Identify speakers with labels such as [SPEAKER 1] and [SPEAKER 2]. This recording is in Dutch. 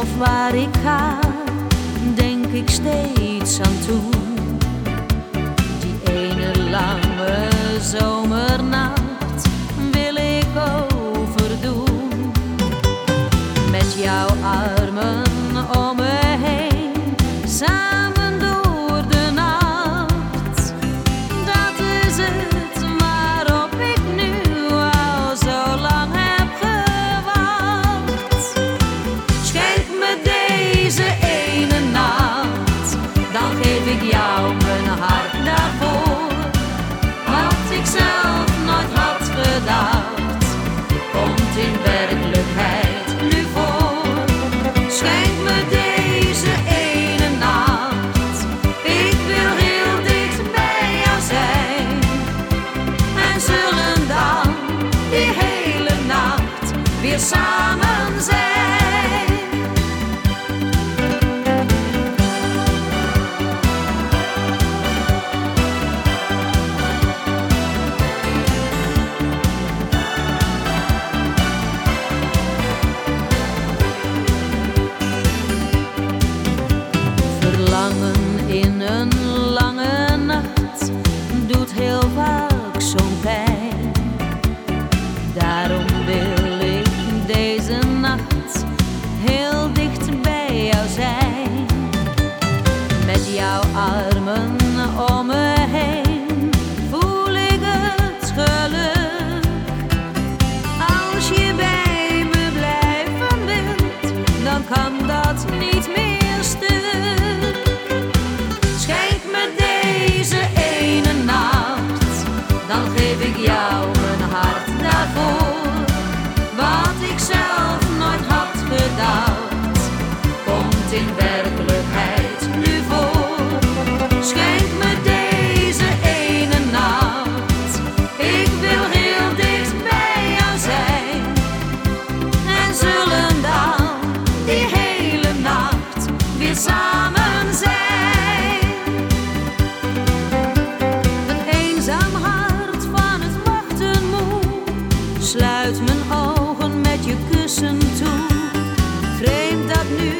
[SPEAKER 1] Of waar ik ga, denk ik steeds aan toe. Die ene lange zomernacht wil ik overdoen. Met jouw armen samen zijn. Verlangen in een armen om me heen voel ik het geluk. Als je bij me blijven wilt, dan kan dat niet meer stuk. Schenk me deze ene nacht, dan geef ik jou mijn hart daarvoor. Wat ik zelf nooit had gedacht, komt in sluit mijn ogen met je kussen toe. Vreemd dat nu